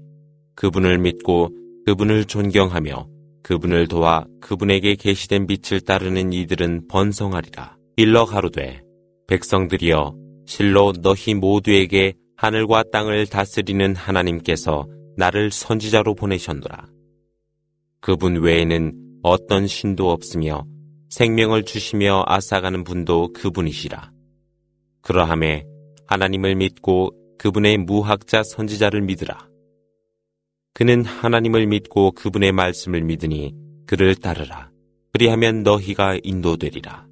A: 그분을 믿고 그분을 존경하며 그분을 도와 그분에게 계시된 빛을 따르는 이들은 번성하리라. 일러 가로되 백성들이여 실로 너희 모두에게 하늘과 땅을 다스리는 하나님께서 나를 선지자로 보내셨노라. 그분 외에는 어떤 신도 없으며 생명을 주시며 아싸가는 분도 그분이시라. 그러함에 하나님을 믿고 그분의 무학자 선지자를 믿으라. 그는 하나님을 믿고 그분의 말씀을 믿으니 그를 따르라. 그리하면 너희가 인도되리라.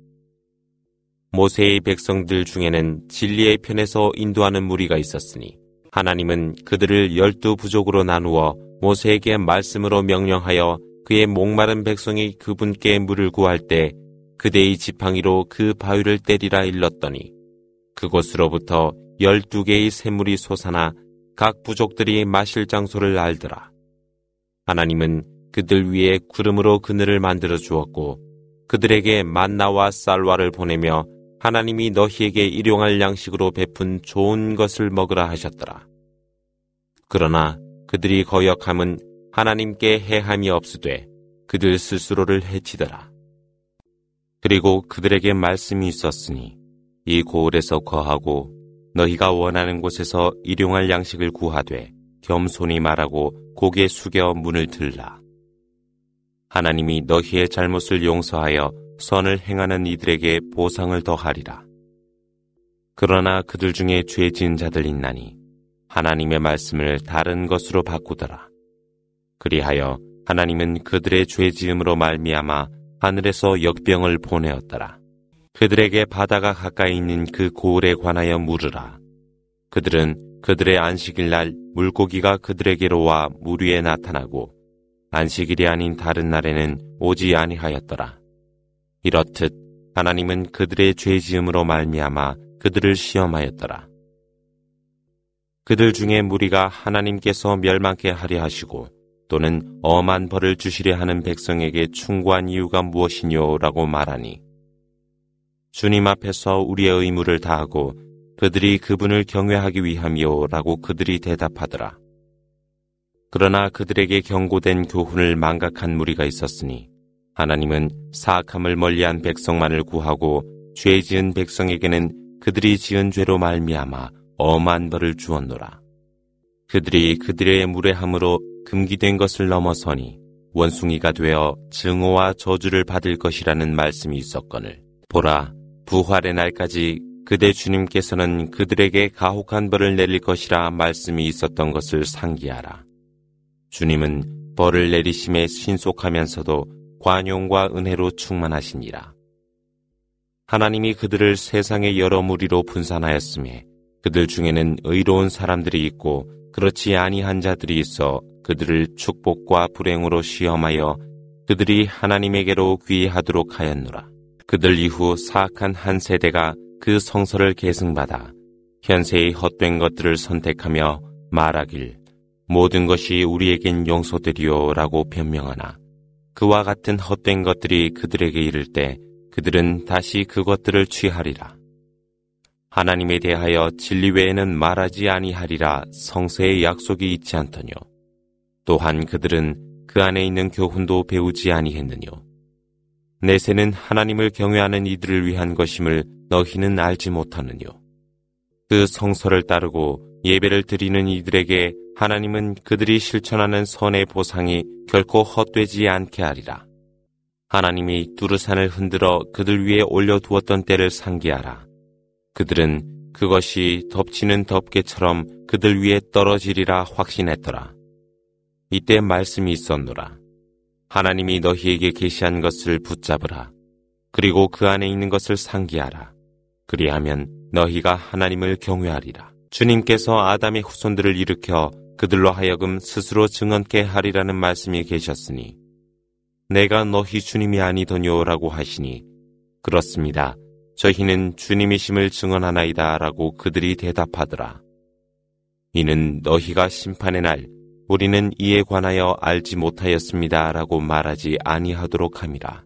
A: 모세의 백성들 중에는 진리의 편에서 인도하는 무리가 있었으니 하나님은 그들을 열두 부족으로 나누어 모세에게 말씀으로 명령하여 그의 목마른 백성이 그분께 물을 구할 때 그대의 지팡이로 그 바위를 때리라 일렀더니 그곳으로부터 열두 개의 샘물이 솟아나 각 부족들이 마실 장소를 알더라. 하나님은 그들 위에 구름으로 그늘을 만들어 주었고 그들에게 만나와 쌀와를 보내며 하나님이 너희에게 일용할 양식으로 베푼 좋은 것을 먹으라 하셨더라. 그러나 그들이 거역함은 하나님께 해함이 없으되 그들 스스로를 해치더라. 그리고 그들에게 말씀이 있었으니 이 고을에서 거하고 너희가 원하는 곳에서 일용할 양식을 구하되 겸손히 말하고 고개 숙여 문을 들라. 하나님이 너희의 잘못을 용서하여 선을 행하는 이들에게 보상을 더하리라. 그러나 그들 중에 죄 지은 자들 있나니 하나님의 말씀을 다른 것으로 바꾸더라. 그리하여 하나님은 그들의 죄 지음으로 말미암아 하늘에서 역병을 보내었더라. 그들에게 바다가 가까이 있는 그 고을에 관하여 물으라. 그들은 그들의 안식일 날 물고기가 그들에게로 와물 위에 나타나고 안식일이 아닌 다른 날에는 오지 아니하였더라. 이렇듯 하나님은 그들의 죄 지음으로 말미암아 그들을 시험하였더라. 그들 중에 무리가 하나님께서 멸망케 하려 하시고 또는 엄한 벌을 주시려 하는 백성에게 충고한 이유가 무엇이뇨라고 말하니 주님 앞에서 우리의 의무를 다하고 그들이 그분을 경외하기 위함이요라고 그들이 대답하더라. 그러나 그들에게 경고된 교훈을 망각한 무리가 있었으니 하나님은 사악함을 멀리한 백성만을 구하고 죄 지은 백성에게는 그들이 지은 죄로 말미암아 엄한 벌을 주었노라. 그들이 그들의 무례함으로 금기된 것을 넘어서니 원숭이가 되어 증오와 저주를 받을 것이라는 말씀이 있었거늘 보라 부활의 날까지 그대 주님께서는 그들에게 가혹한 벌을 내릴 것이라 말씀이 있었던 것을 상기하라. 주님은 벌을 내리심에 신속하면서도 관용과 은혜로 충만하시니라. 하나님이 그들을 세상의 여러 무리로 분산하였음에 그들 중에는 의로운 사람들이 있고 그렇지 아니한 자들이 있어 그들을 축복과 불행으로 시험하여 그들이 하나님에게로 귀하도록 하였노라. 그들 이후 사악한 한 세대가 그 성서를 계승받아 현세의 헛된 것들을 선택하며 말하길 모든 것이 우리에겐 용서되리요 라고 변명하나 그와 같은 헛된 것들이 그들에게 이를 때 그들은 다시 그것들을 취하리라. 하나님에 대하여 진리 외에는 말하지 아니하리라 성서의 약속이 있지 않더뇨. 또한 그들은 그 안에 있는 교훈도 배우지 아니했느뇨. 내세는 하나님을 경외하는 이들을 위한 것임을 너희는 알지 못하느뇨. 그 성서를 따르고 예배를 드리는 이들에게 하나님은 그들이 실천하는 선의 보상이 결코 헛되지 않게 하리라. 하나님이 뚜르산을 흔들어 그들 위에 올려두었던 때를 상기하라. 그들은 그것이 덮치는 덮개처럼 그들 위에 떨어지리라 확신했더라. 이때 말씀이 있었노라. 하나님이 너희에게 계시한 것을 붙잡으라. 그리고 그 안에 있는 것을 상기하라. 그리하면 너희가 하나님을 경외하리라. 주님께서 아담의 후손들을 일으켜 그들로 하여금 스스로 증언케 하리라는 말씀이 계셨으니 내가 너희 주님이 아니더뇨라고 하시니 그렇습니다. 저희는 주님이심을 증언하나이다 라고 그들이 대답하더라. 이는 너희가 심판의 날 우리는 이에 관하여 알지 못하였습니다 라고 말하지 아니하도록 함이라.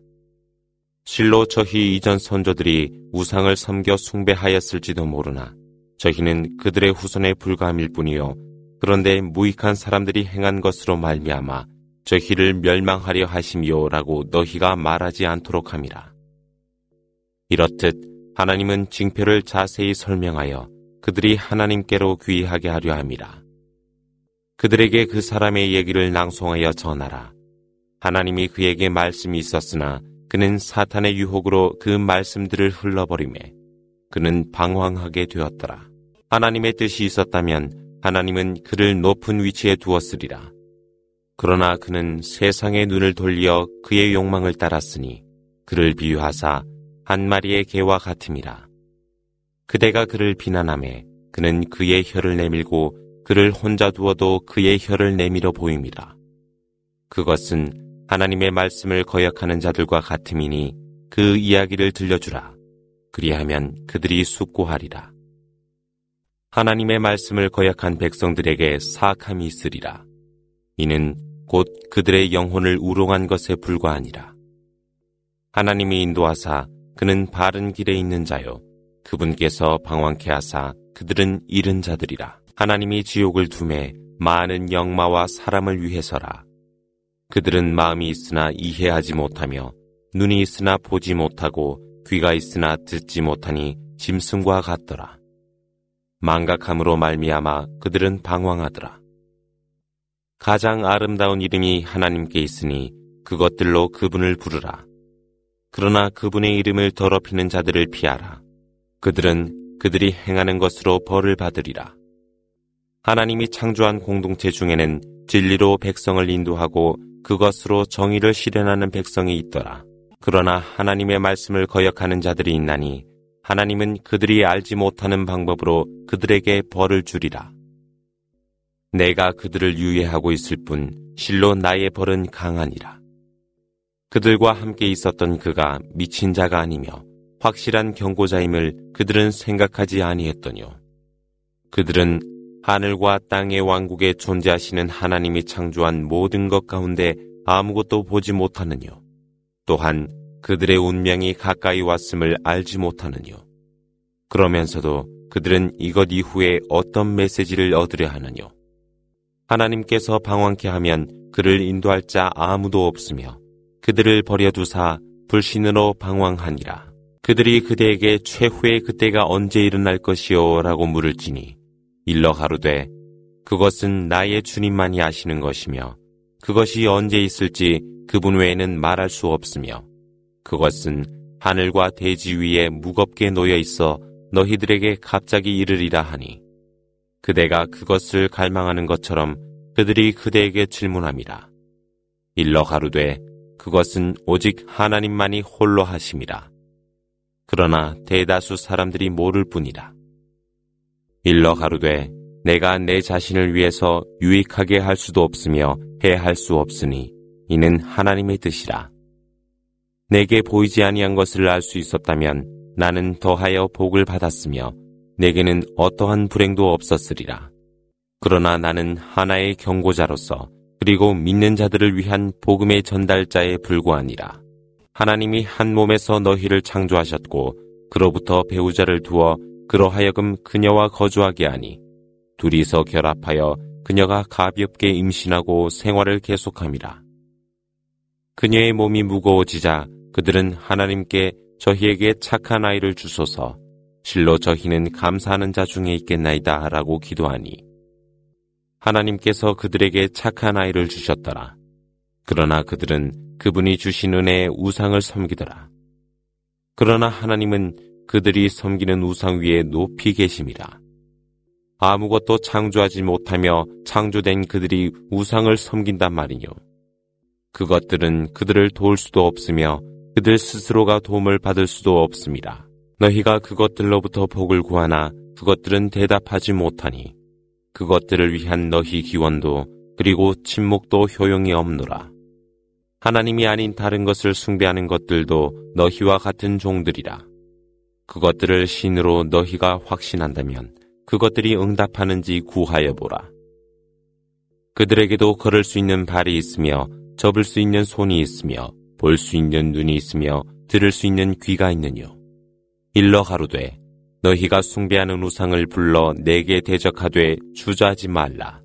A: 실로 저희 이전 선조들이 우상을 섬겨 숭배하였을지도 모르나 저희는 그들의 후손에 불과함일 뿐이요. 그런데 무익한 사람들이 행한 것으로 말미암아 저희를 멸망하려 하심이요라고 너희가 말하지 않도록 함이라. 이렇듯 하나님은 징표를 자세히 설명하여 그들이 하나님께로 귀하게 하려 함이라. 그들에게 그 사람의 얘기를 낭송하여 전하라. 하나님이 그에게 말씀이 있었으나 그는 사탄의 유혹으로 그 말씀들을 흘러버리매 그는 방황하게 되었더라. 하나님의 뜻이 있었다면 하나님은 그를 높은 위치에 두었으리라. 그러나 그는 세상의 눈을 돌려 그의 욕망을 따랐으니 그를 비유하사 한 마리의 개와 같음이라. 그대가 그를 비난함에 그는 그의 혀를 내밀고 그를 혼자 두어도 그의 혀를 내밀어 보임이라. 그것은 하나님의 말씀을 거역하는 자들과 같음이니 그 이야기를 들려주라. 그리하면 그들이 숙고하리라. 하나님의 말씀을 거역한 백성들에게 사악함이 있으리라. 이는 곧 그들의 영혼을 우롱한 것에 불과하니라. 하나님이 인도하사 그는 바른 길에 있는 자요. 그분께서 방황케 하사 그들은 잃은 자들이라. 하나님이 지옥을 둠에 많은 영마와 사람을 위해서라. 그들은 마음이 있으나 이해하지 못하며 눈이 있으나 보지 못하고 귀가 있으나 듣지 못하니 짐승과 같더라. 망각함으로 말미암아 그들은 방황하더라. 가장 아름다운 이름이 하나님께 있으니 그것들로 그분을 부르라. 그러나 그분의 이름을 더럽히는 자들을 피하라. 그들은 그들이 행하는 것으로 벌을 받으리라. 하나님이 창조한 공동체 중에는 진리로 백성을 인도하고 그것으로 정의를 실현하는 백성이 있더라. 그러나 하나님의 말씀을 거역하는 자들이 있나니 하나님은 그들이 알지 못하는 방법으로 그들에게 벌을 주리라. 내가 그들을 유예하고 있을 뿐 실로 나의 벌은 강하니라. 그들과 함께 있었던 그가 미친 자가 아니며 확실한 경고자임을 그들은 생각하지 아니했더뇨. 그들은 하늘과 땅의 왕국에 존재하시는 하나님이 창조한 모든 것 가운데 아무것도 보지 못하느뇨. 또한 그들의 운명이 가까이 왔음을 알지 못하느뇨. 그러면서도 그들은 이것 이후에 어떤 메시지를 얻으려 하느뇨. 하나님께서 방황케 하면 그를 인도할 자 아무도 없으며 그들을 버려두사 불신으로 방황하니라. 그들이 그대에게 최후의 그때가 언제 일어날 것이요? 라고 물을지니 일러 가로되 그것은 나의 주님만이 아시는 것이며 그것이 언제 있을지 그분 외에는 말할 수 없으며 그것은 하늘과 대지 위에 무겁게 놓여 있어 너희들에게 갑자기 이르리라 하니 그대가 그것을 갈망하는 것처럼 그들이 그대에게 질문함이라. 일러 가루되 그것은 오직 하나님만이 홀로 하심이라. 그러나 대다수 사람들이 모를 뿐이라. 일러 가루되 내가 내 자신을 위해서 유익하게 할 수도 없으며 해할 수 없으니 이는 하나님의 뜻이라. 내게 보이지 아니한 것을 알 수 있었다면 나는 더하여 복을 받았으며 내게는 어떠한 불행도 없었으리라. 그러나 나는 하나의 경고자로서 그리고 믿는 자들을 위한 복음의 전달자에 불과하니라. 하나님이 한 몸에서 너희를 창조하셨고 그로부터 배우자를 두어 그러하여금 그녀와 거주하게 하니 둘이서 결합하여 그녀가 가볍게 임신하고 생활을 계속함이라. 그녀의 몸이 무거워지자 그들은 하나님께 저희에게 착한 아이를 주소서 실로 저희는 감사하는 자 중에 있겠나이다 라고 기도하니 하나님께서 그들에게 착한 아이를 주셨더라. 그러나 그들은 그분이 주신 은혜에 우상을 섬기더라. 그러나 하나님은 그들이 섬기는 우상 위에 높이 계심이라. 아무것도 창조하지 못하며 창조된 그들이 우상을 섬긴단 말이뇨. 그것들은 그들을 도울 수도 없으며 그들 스스로가 도움을 받을 수도 없습니다. 너희가 그것들로부터 복을 구하나 그것들은 대답하지 못하니 그것들을 위한 너희 기원도 그리고 침묵도 효용이 없노라. 하나님이 아닌 다른 것을 숭배하는 것들도 너희와 같은 종들이라. 그것들을 신으로 너희가 확신한다면 그것들이 응답하는지 구하여 보라. 그들에게도 걸을 수 있는 발이 있으며 접을 수 있는 손이 있으며 볼 수 있는 눈이 있으며 들을 수 있는 귀가 있느뇨. 일러 가로되 너희가 숭배하는 우상을 불러 내게 대적하되 주저하지 말라.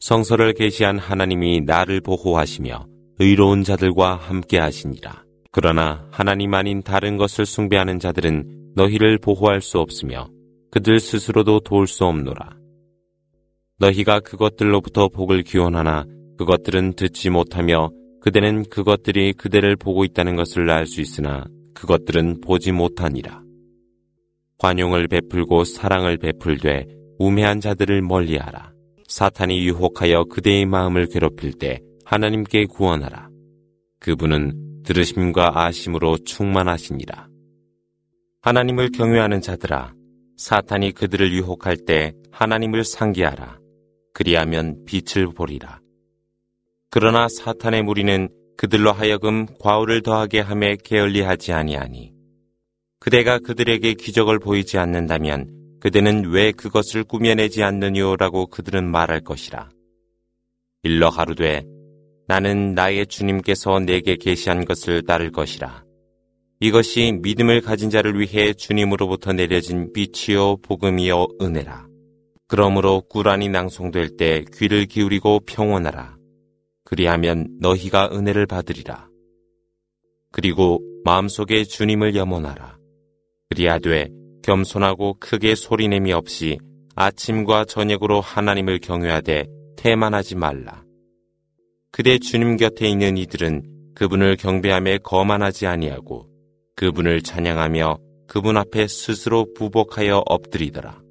A: 성서를 계시한 하나님이 나를 보호하시며 의로운 자들과 함께 하시니라. 그러나 하나님 아닌 다른 것을 숭배하는 자들은 너희를 보호할 수 없으며 그들 스스로도 도울 수 없노라. 너희가 그것들로부터 복을 기원하나 그것들은 듣지 못하며 그대는 그것들이 그대를 보고 있다는 것을 알 수 있으나 그것들은 보지 못하니라. 관용을 베풀고 사랑을 베풀되 우매한 자들을 멀리하라. 사탄이 유혹하여 그대의 마음을 괴롭힐 때 하나님께 구원하라. 그분은 들으심과 아심으로 충만하시니라. 하나님을 경외하는 자들아, 사탄이 그들을 유혹할 때 하나님을 상기하라. 그리하면 빛을 보리라. 그러나 사탄의 무리는 그들로 하여금 과오를 더하게 함에 게을리하지 아니하니 그대가 그들에게 기적을 보이지 않는다면 그대는 왜 그것을 꾸며내지 않느냐라고 그들은 말할 것이라. 일러 가루되 나는 나의 주님께서 내게 계시한 것을 따를 것이라. 이것이 믿음을 가진 자를 위해 주님으로부터 내려진 빛이요 복음이요 은혜라. 그러므로 꾸란이 낭송될 때 귀를 기울이고 평온하라. 그리하면 너희가 은혜를 받으리라. 그리고 마음속에 주님을 염원하라. 그리하되 겸손하고 크게 소리냄이 없이 아침과 저녁으로 하나님을 경외하되 태만하지 말라. 그대 주님 곁에 있는 이들은 그분을 경배함에 거만하지 아니하고 그분을 찬양하며 그분 앞에 스스로 부복하여 엎드리더라.